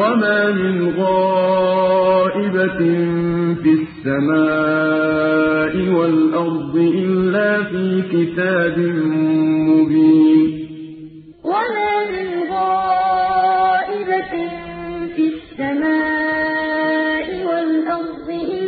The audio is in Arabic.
وما من غائبة في السماء والأرض إلا في كتاب مبين وما من غائبة في السماء والأرض إلا